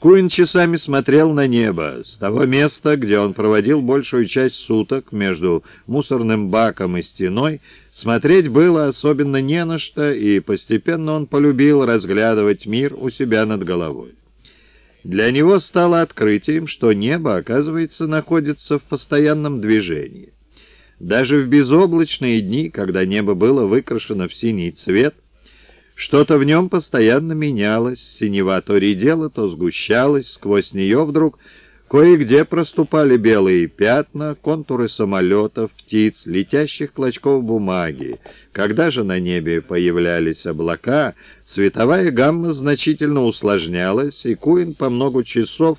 Куин часами смотрел на небо. С того места, где он проводил большую часть суток между мусорным баком и стеной, смотреть было особенно не на что, и постепенно он полюбил разглядывать мир у себя над головой. Для него стало открытием, что небо, оказывается, находится в постоянном движении. Даже в безоблачные дни, когда небо было выкрашено в синий цвет, что-то в нем постоянно менялось, синева то редела, то сгущалась, сквозь нее вдруг кое-где проступали белые пятна, контуры самолетов, птиц, летящих клочков бумаги. Когда же на небе появлялись облака, цветовая гамма значительно усложнялась, и Куин по много часов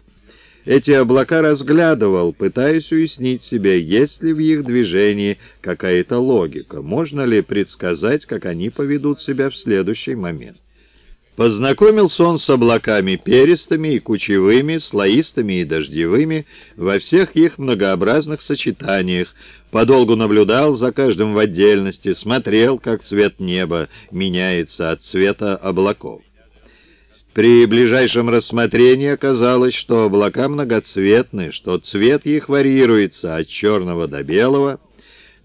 эти облака разглядывал, пытаясь уяснить себе, есть ли в их движении какая-то логика, можно ли предсказать, как они поведут себя в следующий момент. Познакомился он с облаками перистыми и кучевыми, слоистыми и дождевыми, во всех их многообразных сочетаниях, подолгу наблюдал за каждым в отдельности, смотрел, как цвет неба меняется от цвета облаков. При ближайшем рассмотрении оказалось, что облака многоцветны, что цвет их варьируется от черного до белого,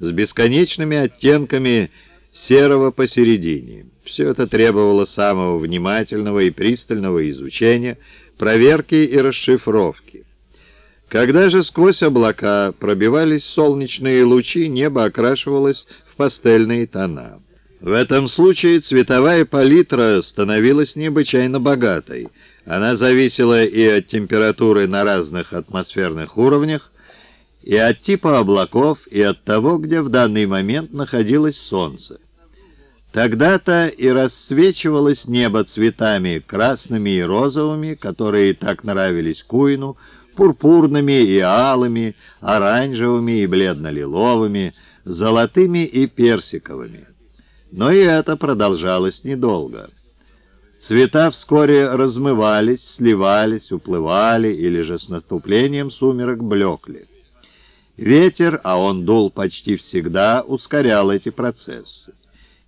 с бесконечными оттенками серого посередине. Все это требовало самого внимательного и пристального изучения, проверки и расшифровки. Когда же сквозь облака пробивались солнечные лучи, небо окрашивалось в пастельные тона. В этом случае цветовая палитра становилась необычайно богатой. Она зависела и от температуры на разных атмосферных уровнях, и от типа облаков, и от того, где в данный момент находилось Солнце. Тогда-то и рассвечивалось небо цветами красными и розовыми, которые так нравились Куину, пурпурными и алыми, оранжевыми и бледно-лиловыми, золотыми и персиковыми. Но и это продолжалось недолго. Цвета вскоре размывались, сливались, уплывали или же с наступлением сумерок блекли. Ветер, а он дул почти всегда, ускорял эти процессы.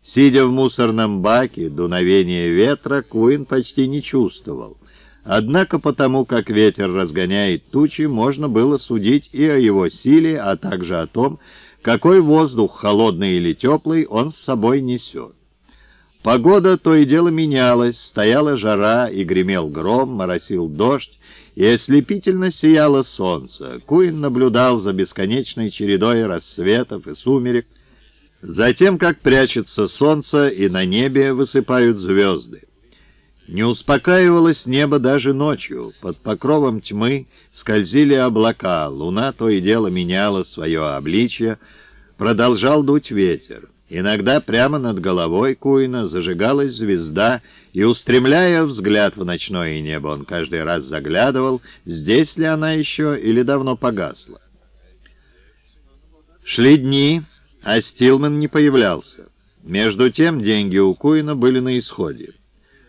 Сидя в мусорном баке, дуновение ветра Куин почти не чувствовал. Однако потому, как ветер разгоняет тучи, можно было судить и о его силе, а также о том, какой воздух, холодный или теплый, он с собой несет. Погода то и дело менялась, стояла жара, и гремел гром, моросил дождь, и ослепительно сияло солнце. Куин наблюдал за бесконечной чередой рассветов и сумерек, затем, как прячется солнце, и на небе высыпают звезды. Не успокаивалось небо даже ночью. Под покровом тьмы скользили облака, луна то и дело меняла свое обличье, продолжал дуть ветер. Иногда прямо над головой Куина зажигалась звезда, и, устремляя взгляд в ночное небо, он каждый раз заглядывал, здесь ли она еще или давно погасла. Шли дни, а Стилман не появлялся. Между тем деньги у Куина были на исходе.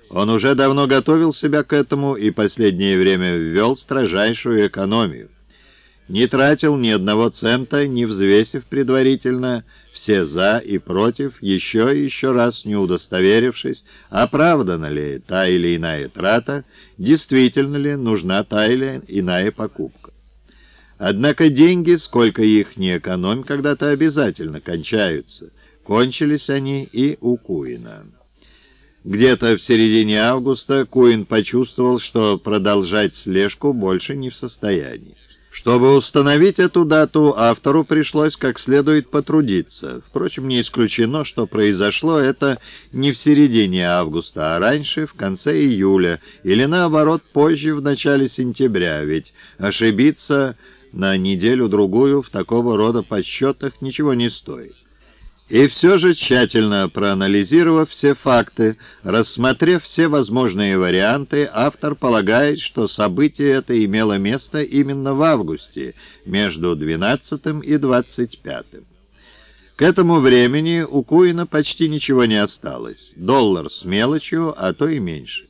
Он уже давно готовил себя к этому и последнее время ввел строжайшую экономию. Не тратил ни одного цента, не взвесив предварительно все «за» и «против», еще и еще раз не удостоверившись, оправдана ли та или иная трата, действительно ли нужна та или иная покупка. Однако деньги, сколько их не экономь, когда-то обязательно кончаются. Кончились они и у Куина. Где-то в середине августа Куин почувствовал, что продолжать слежку больше не в состоянии. Чтобы установить эту дату, автору пришлось как следует потрудиться. Впрочем, не исключено, что произошло это не в середине августа, а раньше, в конце июля, или наоборот, позже, в начале сентября, ведь ошибиться на неделю-другую в такого рода подсчетах ничего не стоит. И все же, тщательно проанализировав все факты, рассмотрев все возможные варианты, автор полагает, что событие это имело место именно в августе, между 12 и 25. К этому времени у Куина почти ничего не осталось. Доллар с мелочью, а то и меньше.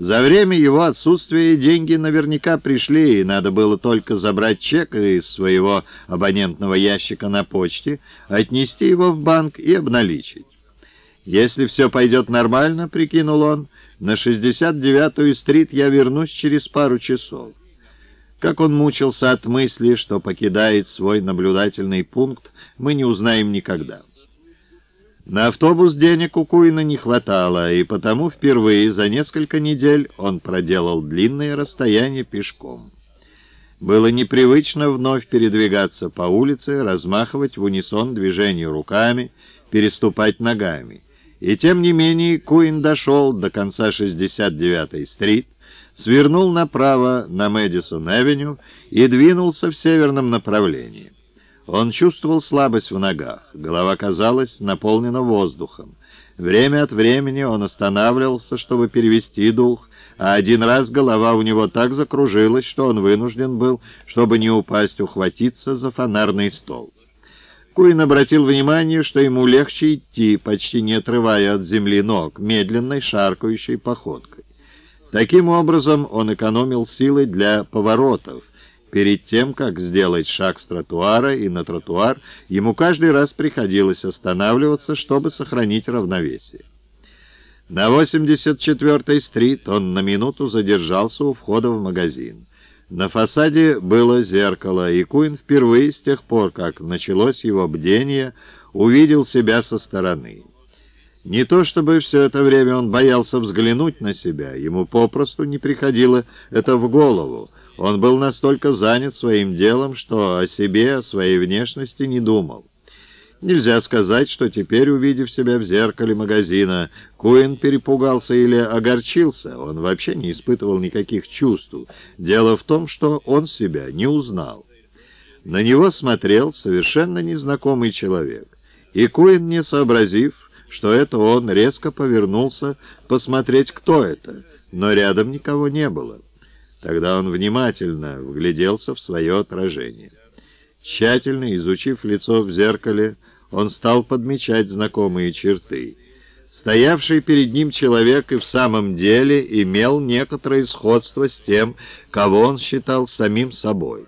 За время его отсутствия деньги наверняка пришли, и надо было только забрать чек из своего абонентного ящика на почте, отнести его в банк и обналичить. Если все пойдет нормально, прикинул он, На 69-ю стрит я вернусь через пару часов. Как он мучился от мысли, что покидает свой наблюдательный пункт, мы не узнаем никогда. На автобус денег у Куина не хватало, и потому впервые за несколько недель он проделал длинное расстояние пешком. Было непривычно вновь передвигаться по улице, размахивать в унисон движению руками, переступать ногами. И тем не менее Куин дошел до конца 69-й стрит, свернул направо на Мэдисон-авеню и двинулся в северном направлении. Он чувствовал слабость в ногах, голова казалась наполнена воздухом. Время от времени он останавливался, чтобы перевести дух, а один раз голова у него так закружилась, что он вынужден был, чтобы не упасть, ухватиться за фонарный стол. Куин обратил внимание, что ему легче идти, почти не отрывая от земли ног, медленной шаркающей походкой. Таким образом он экономил силы для поворотов. Перед тем, как сделать шаг с тротуара и на тротуар, ему каждый раз приходилось останавливаться, чтобы сохранить равновесие. На 84-й стрит он на минуту задержался у входа в магазин. На фасаде было зеркало, и Куин впервые с тех пор, как началось его бдение, увидел себя со стороны. Не то чтобы все это время он боялся взглянуть на себя, ему попросту не приходило это в голову. Он был настолько занят своим делом, что о себе, о своей внешности не думал. Нельзя сказать, что теперь, увидев себя в зеркале магазина, Куин перепугался или огорчился. Он вообще не испытывал никаких чувств. Дело в том, что он себя не узнал. На него смотрел совершенно незнакомый человек. И Куин, не сообразив, что это он, резко повернулся посмотреть, кто это, но рядом никого не было. Тогда он внимательно вгляделся в свое отражение. Тщательно изучив лицо в зеркале, он стал подмечать знакомые черты. Стоявший перед ним человек и в самом деле имел некоторое сходство с тем, кого он считал самим собой.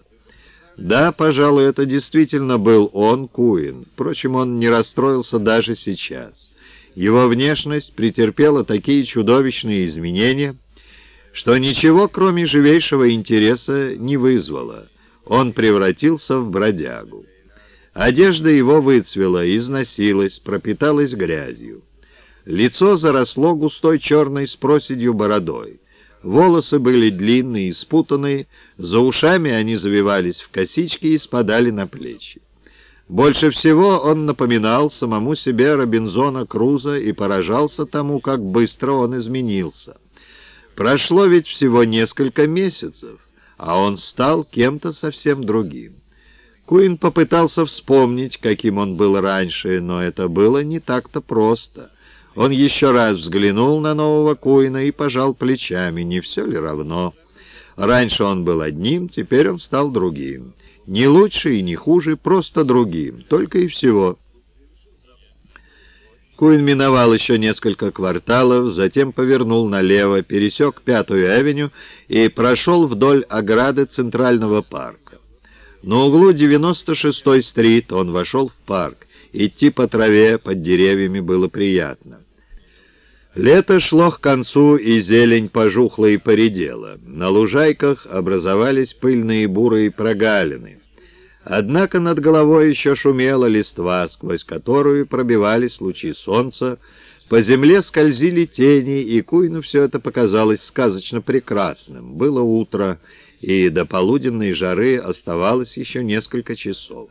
Да, пожалуй, это действительно был он, Куин. Впрочем, он не расстроился даже сейчас. Его внешность претерпела такие чудовищные изменения, что ничего, кроме живейшего интереса, не вызвало. Он превратился в бродягу. Одежда его выцвела, износилась, пропиталась грязью. Лицо заросло густой черной с проседью бородой. Волосы были длинные и спутанные, за ушами они завивались в косички и спадали на плечи. Больше всего он напоминал самому себе Робинзона Круза и поражался тому, как быстро он изменился. Прошло ведь всего несколько месяцев, а он стал кем-то совсем другим. Куин попытался вспомнить, каким он был раньше, но это было не так-то просто. Он еще раз взглянул на нового Куина и пожал плечами, не все ли равно. Раньше он был одним, теперь он стал другим. Не лучше и не хуже, просто другим, только и всего. Куин миновал еще несколько кварталов, затем повернул налево, пересек Пятую авеню и прошел вдоль ограды Центрального парка. На углу 96-й стрит он вошел в парк. Идти по траве под деревьями было приятно. Лето шло к концу, и зелень пожухла и поредела. На лужайках образовались пыльные бурые прогалины. Однако над головой еще шумела листва, сквозь которую пробивались лучи солнца, по земле скользили тени, и Куину все это показалось сказочно прекрасным. Было утро, и до полуденной жары оставалось еще несколько часов.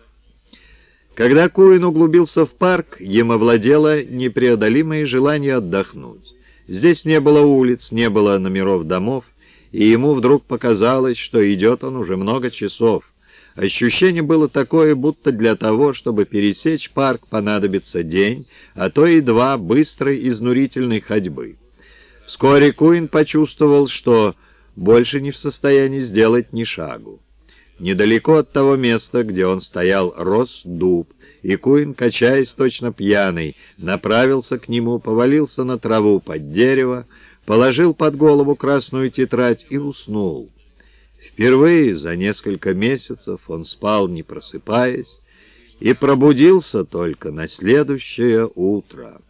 Когда Куин углубился в парк, им овладело непреодолимое желание отдохнуть. Здесь не было улиц, не было номеров домов, и ему вдруг показалось, что идет он уже много часов. Ощущение было такое, будто для того, чтобы пересечь парк, понадобится день, а то и два быстрой изнурительной ходьбы. Вскоре Куин почувствовал, что больше не в состоянии сделать ни шагу. Недалеко от того места, где он стоял, рос дуб, и Куин, качаясь точно пьяный, направился к нему, повалился на траву под дерево, положил под голову красную тетрадь и уснул. Впервые за несколько месяцев он спал, не просыпаясь, и пробудился только на следующее утро.